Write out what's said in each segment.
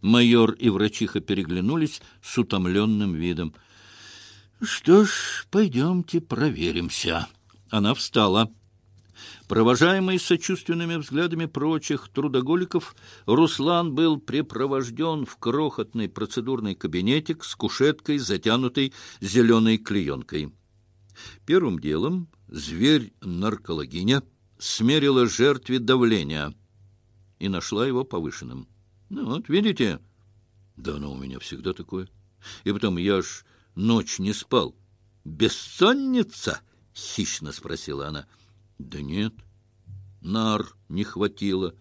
Майор и врачиха переглянулись с утомленным видом. — Что ж, пойдемте проверимся. Она встала. Провожаемый сочувственными взглядами прочих трудоголиков, Руслан был припровожден в крохотный процедурный кабинетик с кушеткой, затянутой зеленой клеенкой. Первым делом зверь-наркологиня смерила жертве давление и нашла его повышенным. Ну вот, видите? Да оно у меня всегда такое. И потом, я ж ночь не спал. Бессонница? Хищно спросила она. Да нет, нар не хватило.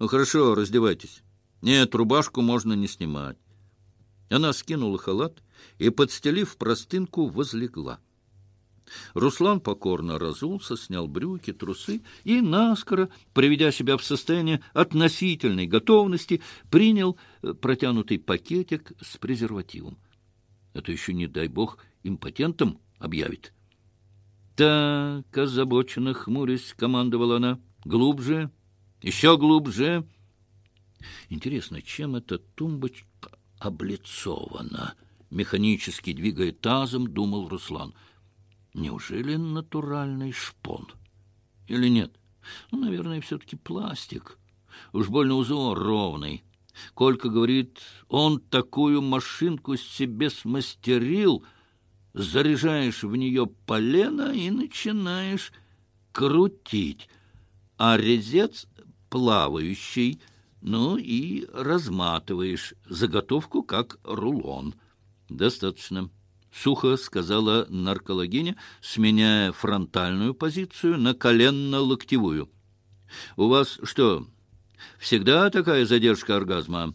Ну, хорошо, раздевайтесь. Нет, рубашку можно не снимать. Она скинула халат и, подстелив простынку, возлегла. Руслан покорно разулся, снял брюки, трусы и, наскоро, приведя себя в состояние относительной готовности, принял э, протянутый пакетик с презервативом. Это еще, не дай бог, импотентом объявит. «Так», — озабоченно хмурясь, командовала она, — «глубже, еще глубже». Интересно, чем эта тумбочка облицована? Механически двигая тазом, думал Руслан — Неужели натуральный шпон? Или нет? Ну, наверное, все-таки пластик. Уж больно узор ровный. Колька говорит, он такую машинку себе смастерил, заряжаешь в нее полено и начинаешь крутить, а резец плавающий, ну и разматываешь заготовку как рулон. Достаточно. — сухо сказала наркологиня, сменяя фронтальную позицию на коленно-локтевую. — У вас что, всегда такая задержка оргазма?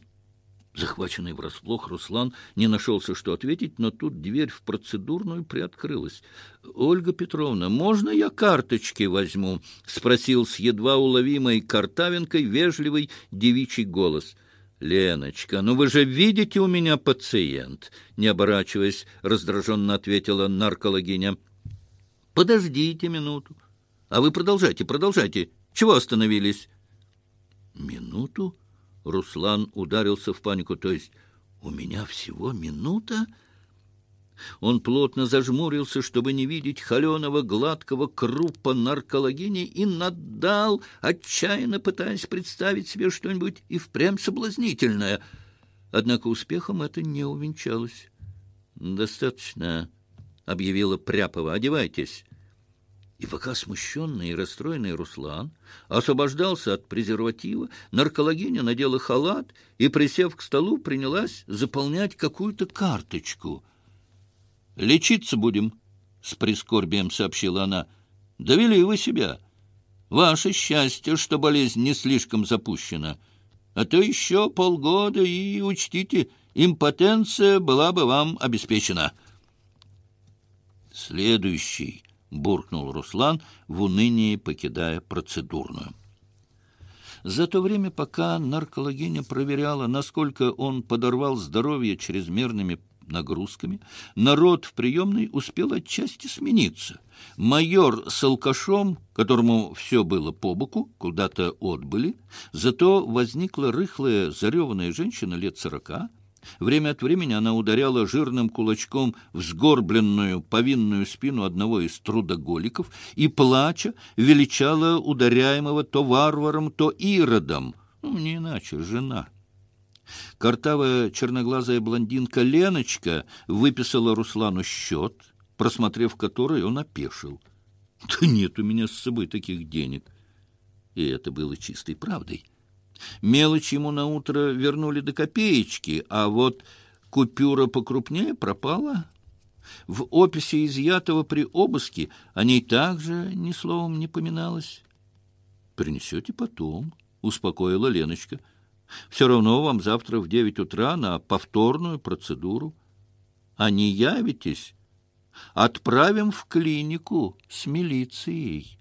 Захваченный врасплох, Руслан не нашелся, что ответить, но тут дверь в процедурную приоткрылась. — Ольга Петровна, можно я карточки возьму? — спросил с едва уловимой картавинкой вежливый девичий голос — «Леночка, ну вы же видите, у меня пациент!» Не оборачиваясь, раздраженно ответила наркологиня. «Подождите минуту. А вы продолжайте, продолжайте. Чего остановились?» «Минуту?» Руслан ударился в панику. «То есть у меня всего минута?» Он плотно зажмурился, чтобы не видеть холеного гладкого крупа наркологини, и наддал, отчаянно пытаясь представить себе что-нибудь и впрямь соблазнительное. Однако успехом это не увенчалось. «Достаточно», — объявила Пряпова, — «одевайтесь». И пока смущенный и расстроенный Руслан освобождался от презерватива, наркологиня надела халат и, присев к столу, принялась заполнять какую-то карточку — «Лечиться будем», — с прискорбием сообщила она. «Довели вы себя. Ваше счастье, что болезнь не слишком запущена. А то еще полгода, и, учтите, импотенция была бы вам обеспечена». «Следующий», — буркнул Руслан, в унынии покидая процедурную. За то время, пока наркологиня проверяла, насколько он подорвал здоровье чрезмерными нагрузками, народ в приемной успел отчасти смениться. Майор с алкашом, которому все было по боку, куда-то отбыли, зато возникла рыхлая зареванная женщина лет сорока. Время от времени она ударяла жирным кулачком в сгорбленную повинную спину одного из трудоголиков и, плача, величала ударяемого то варваром, то иродом, ну, не иначе жена. Картавая черноглазая блондинка Леночка выписала Руслану счет, просмотрев который он опешил. «Да нет у меня с собой таких денег». И это было чистой правдой. Мелочь ему на утро вернули до копеечки, а вот купюра покрупнее пропала. В описи изъятого при обыске о ней также ни словом не поминалось. «Принесете потом», — успокоила Леночка. Все равно вам завтра в девять утра на повторную процедуру. А не явитесь, отправим в клинику с милицией».